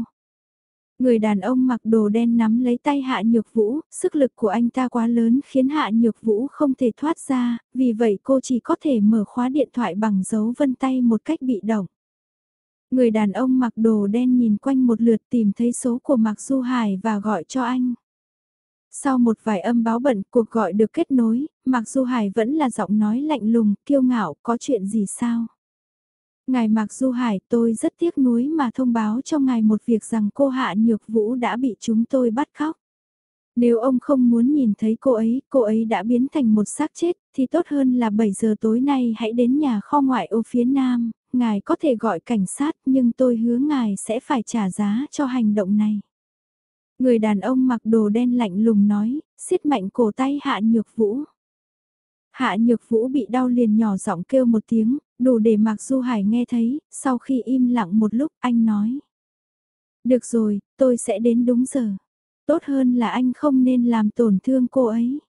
Người đàn ông mặc đồ đen nắm lấy tay Hạ Nhược Vũ, sức lực của anh ta quá lớn khiến Hạ Nhược Vũ không thể thoát ra, vì vậy cô chỉ có thể mở khóa điện thoại bằng dấu vân tay một cách bị động. Người đàn ông mặc đồ đen nhìn quanh một lượt tìm thấy số của Mạc Du Hải và gọi cho anh. Sau một vài âm báo bận cuộc gọi được kết nối, Mạc Du Hải vẫn là giọng nói lạnh lùng, kiêu ngạo, có chuyện gì sao? Ngài Mạc Du Hải tôi rất tiếc nuối mà thông báo cho ngài một việc rằng cô Hạ Nhược Vũ đã bị chúng tôi bắt khóc. Nếu ông không muốn nhìn thấy cô ấy, cô ấy đã biến thành một xác chết, thì tốt hơn là 7 giờ tối nay hãy đến nhà kho ngoại ô phía nam, ngài có thể gọi cảnh sát nhưng tôi hứa ngài sẽ phải trả giá cho hành động này. Người đàn ông mặc đồ đen lạnh lùng nói, siết mạnh cổ tay Hạ Nhược Vũ. Hạ Nhược Vũ bị đau liền nhỏ giọng kêu một tiếng, đủ để Mạc Du Hải nghe thấy, sau khi im lặng một lúc anh nói. Được rồi, tôi sẽ đến đúng giờ. Tốt hơn là anh không nên làm tổn thương cô ấy.